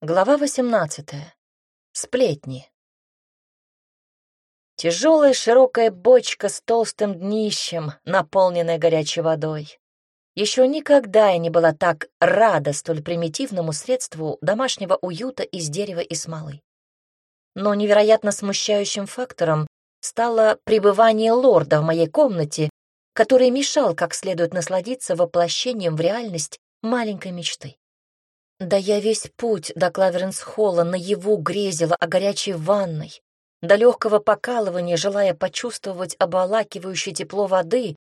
Глава 18. Сплетни. Тяжелая широкая бочка с толстым днищем, наполненная горячей водой. Еще никогда я не была так рада столь примитивному средству домашнего уюта из дерева и смолы. Но невероятно смущающим фактором стало пребывание лорда в моей комнате, который мешал как следует насладиться воплощением в реальность маленькой мечты. Да я весь путь до Клаверенс-холла наяву грезила о горячей ванной, до легкого покалывания, желая почувствовать обволакивающее тепло воды,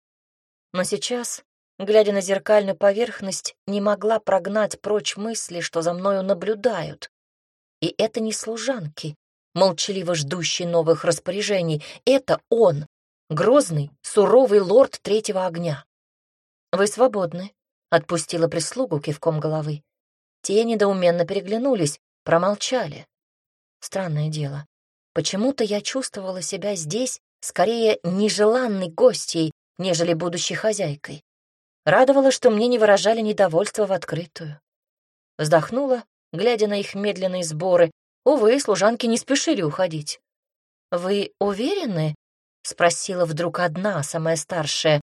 но сейчас, глядя на зеркальную поверхность, не могла прогнать прочь мысли, что за мною наблюдают. И это не служанки, молчаливо ждущие новых распоряжений, это он, грозный, суровый лорд третьего огня. «Вы свободны», — отпустила прислугу кивком головы. Те недоуменно переглянулись, промолчали. Странное дело. Почему-то я чувствовала себя здесь скорее нежеланной гостьей, нежели будущей хозяйкой. Радовало, что мне не выражали недовольства в открытую. Вздохнула, глядя на их медленные сборы. Увы, служанки не спешили уходить. «Вы уверены?» — спросила вдруг одна, самая старшая.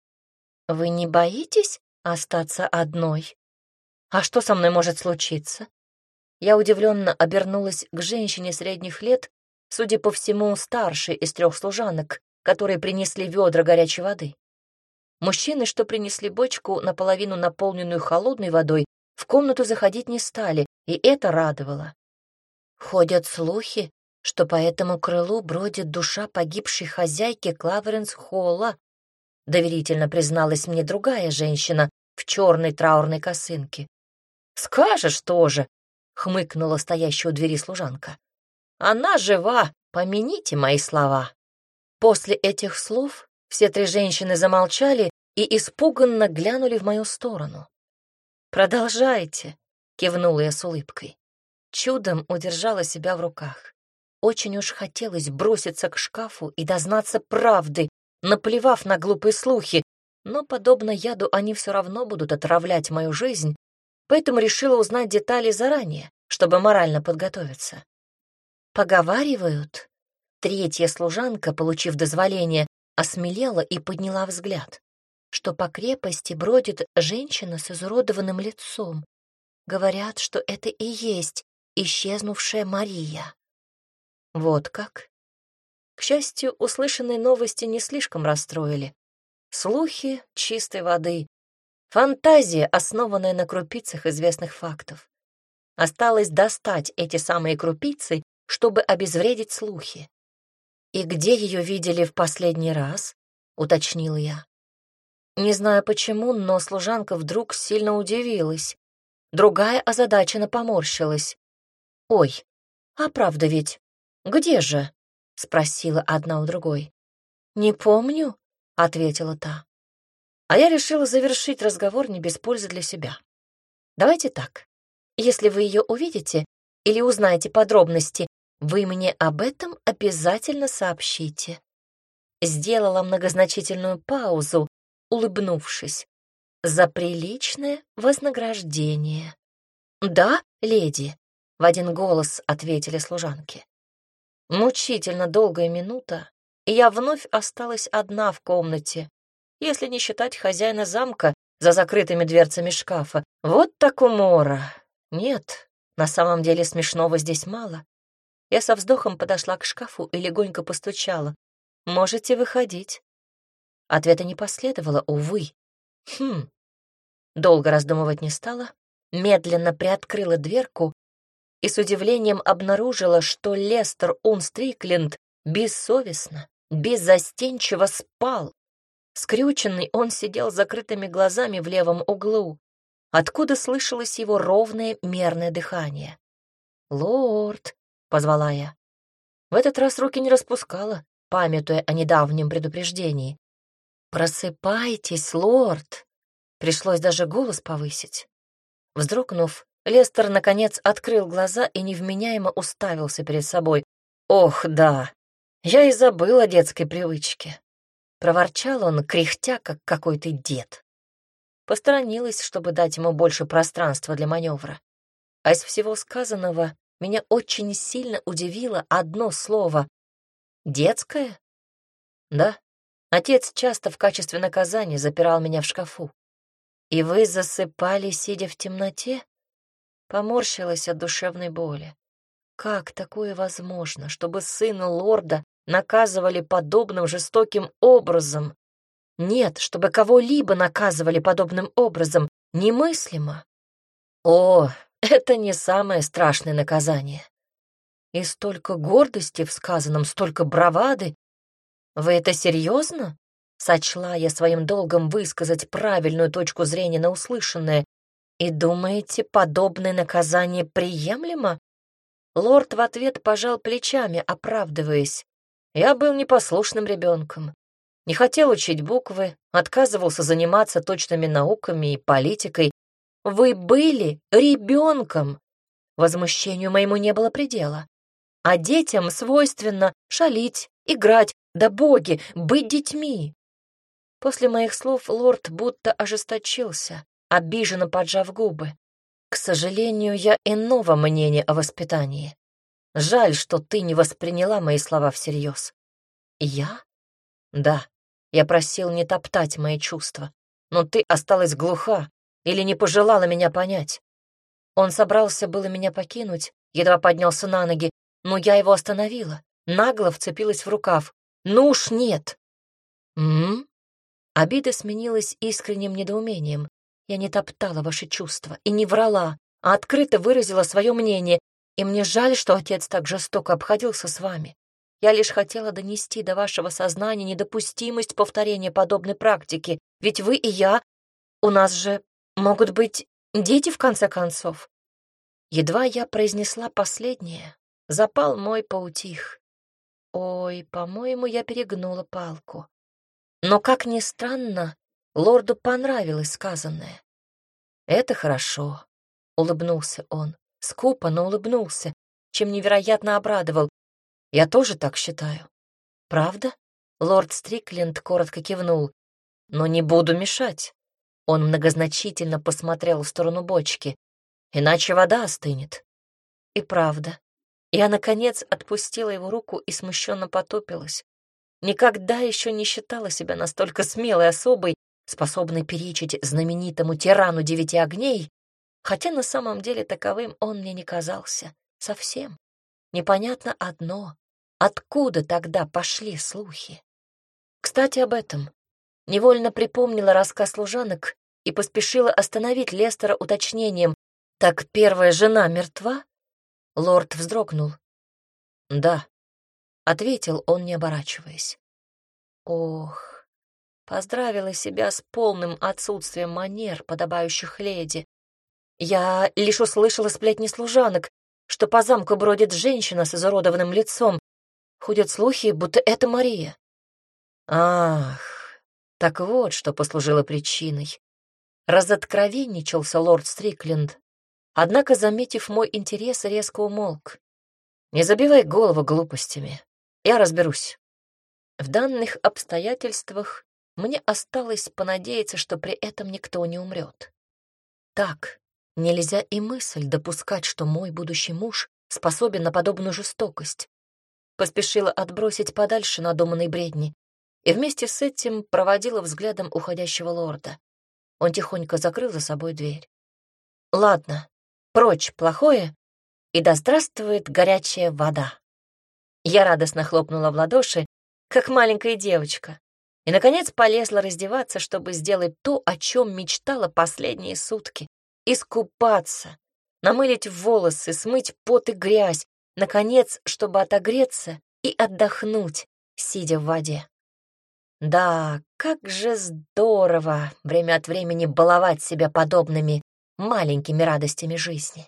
«Вы не боитесь остаться одной?» А что со мной может случиться? Я удивленно обернулась к женщине средних лет, судя по всему, старшей из трех служанок, которые принесли ведра горячей воды. Мужчины, что принесли бочку, наполовину наполненную холодной водой, в комнату заходить не стали, и это радовало. Ходят слухи, что по этому крылу бродит душа погибшей хозяйки Клаверенс-Холла, доверительно призналась мне другая женщина в черной траурной косынке. «Скажешь тоже», — хмыкнула стоящая у двери служанка. «Она жива, помяните мои слова». После этих слов все три женщины замолчали и испуганно глянули в мою сторону. «Продолжайте», — кивнула я с улыбкой. Чудом удержала себя в руках. Очень уж хотелось броситься к шкафу и дознаться правды, наплевав на глупые слухи, но, подобно яду, они все равно будут отравлять мою жизнь, поэтому решила узнать детали заранее, чтобы морально подготовиться. Поговаривают. Третья служанка, получив дозволение, осмелела и подняла взгляд, что по крепости бродит женщина с изуродованным лицом. Говорят, что это и есть исчезнувшая Мария. Вот как. К счастью, услышанные новости не слишком расстроили. Слухи чистой воды, Фантазия, основанная на крупицах известных фактов. Осталось достать эти самые крупицы, чтобы обезвредить слухи. «И где ее видели в последний раз?» — уточнил я. Не знаю почему, но служанка вдруг сильно удивилась. Другая озадаченно поморщилась. «Ой, а правда ведь? Где же?» — спросила одна у другой. «Не помню», — ответила та. А я решила завершить разговор не без пользы для себя. Давайте так. Если вы ее увидите или узнаете подробности, вы мне об этом обязательно сообщите. Сделала многозначительную паузу, улыбнувшись. За приличное вознаграждение. Да, леди, в один голос ответили служанки. Мучительно долгая минута, и я вновь осталась одна в комнате, если не считать хозяина замка за закрытыми дверцами шкафа. Вот так умора. Нет, на самом деле смешного здесь мало. Я со вздохом подошла к шкафу и легонько постучала. «Можете выходить». Ответа не последовало, увы. Хм. Долго раздумывать не стала, медленно приоткрыла дверку и с удивлением обнаружила, что Лестер Унстрикленд бессовестно, беззастенчиво спал. Скрюченный, он сидел с закрытыми глазами в левом углу, откуда слышалось его ровное мерное дыхание. «Лорд!» — позвала я. В этот раз руки не распускала, памятуя о недавнем предупреждении. «Просыпайтесь, лорд!» Пришлось даже голос повысить. Вздрогнув, Лестер, наконец, открыл глаза и невменяемо уставился перед собой. «Ох, да! Я и забыл о детской привычке. Проворчал он, кряхтя, как какой-то дед. Посторонилась, чтобы дать ему больше пространства для маневра. А из всего сказанного меня очень сильно удивило одно слово. «Детское?» «Да. Отец часто в качестве наказания запирал меня в шкафу. И вы засыпали, сидя в темноте?» Поморщилась от душевной боли. Как такое возможно, чтобы сына лорда наказывали подобным жестоким образом? Нет, чтобы кого-либо наказывали подобным образом, немыслимо. О, это не самое страшное наказание. И столько гордости в сказанном, столько бравады. Вы это серьезно? Сочла я своим долгом высказать правильную точку зрения на услышанное. И думаете, подобное наказание приемлемо? Лорд в ответ пожал плечами, оправдываясь. Я был непослушным ребенком. Не хотел учить буквы, отказывался заниматься точными науками и политикой. Вы были ребенком. Возмущению моему не было предела. А детям свойственно шалить, играть, да боги, быть детьми. После моих слов лорд будто ожесточился, обиженно поджав губы. К сожалению, я иного мнения о воспитании. Жаль, что ты не восприняла мои слова всерьез. Я? Да, я просил не топтать мои чувства, но ты осталась глуха или не пожелала меня понять. Он собрался было меня покинуть, едва поднялся на ноги, но я его остановила, нагло вцепилась в рукав. Ну уж нет. М? Обида сменилась искренним недоумением. Я не топтала ваши чувства и не врала, а открыто выразила свое мнение, и мне жаль, что отец так жестоко обходился с вами. Я лишь хотела донести до вашего сознания недопустимость повторения подобной практики, ведь вы и я, у нас же могут быть дети в конце концов. Едва я произнесла последнее, запал мой поутих. Ой, по-моему, я перегнула палку. Но, как ни странно, лорду понравилось сказанное. «Это хорошо», — улыбнулся он, скупо, но улыбнулся, чем невероятно обрадовал. Я тоже так считаю. Правда? Лорд Стрикленд коротко кивнул. Но не буду мешать. Он многозначительно посмотрел в сторону бочки. Иначе вода остынет. И правда. Я, наконец, отпустила его руку и смущенно потупилась. Никогда еще не считала себя настолько смелой особой, способной перечить знаменитому тирану девяти огней, хотя на самом деле таковым он мне не казался. Совсем. Непонятно одно. Откуда тогда пошли слухи? Кстати, об этом. Невольно припомнила рассказ служанок и поспешила остановить Лестера уточнением. «Так первая жена мертва?» Лорд вздрогнул. «Да», — ответил он, не оборачиваясь. «Ох, поздравила себя с полным отсутствием манер, подобающих леди. Я лишь услышала сплетни служанок, что по замку бродит женщина с изуродованным лицом, Ходят слухи, будто это Мария. Ах, так вот, что послужило причиной. Разоткровенничался лорд Стрикленд. Однако, заметив мой интерес, резко умолк. Не забивай голову глупостями. Я разберусь. В данных обстоятельствах мне осталось понадеяться, что при этом никто не умрет. Так, нельзя и мысль допускать, что мой будущий муж способен на подобную жестокость поспешила отбросить подальше надуманной бредни и вместе с этим проводила взглядом уходящего лорда. Он тихонько закрыл за собой дверь. «Ладно, прочь плохое, и да здравствует горячая вода!» Я радостно хлопнула в ладоши, как маленькая девочка, и, наконец, полезла раздеваться, чтобы сделать то, о чем мечтала последние сутки — искупаться, намылить волосы, смыть пот и грязь, наконец, чтобы отогреться и отдохнуть, сидя в воде. Да, как же здорово время от времени баловать себя подобными маленькими радостями жизни.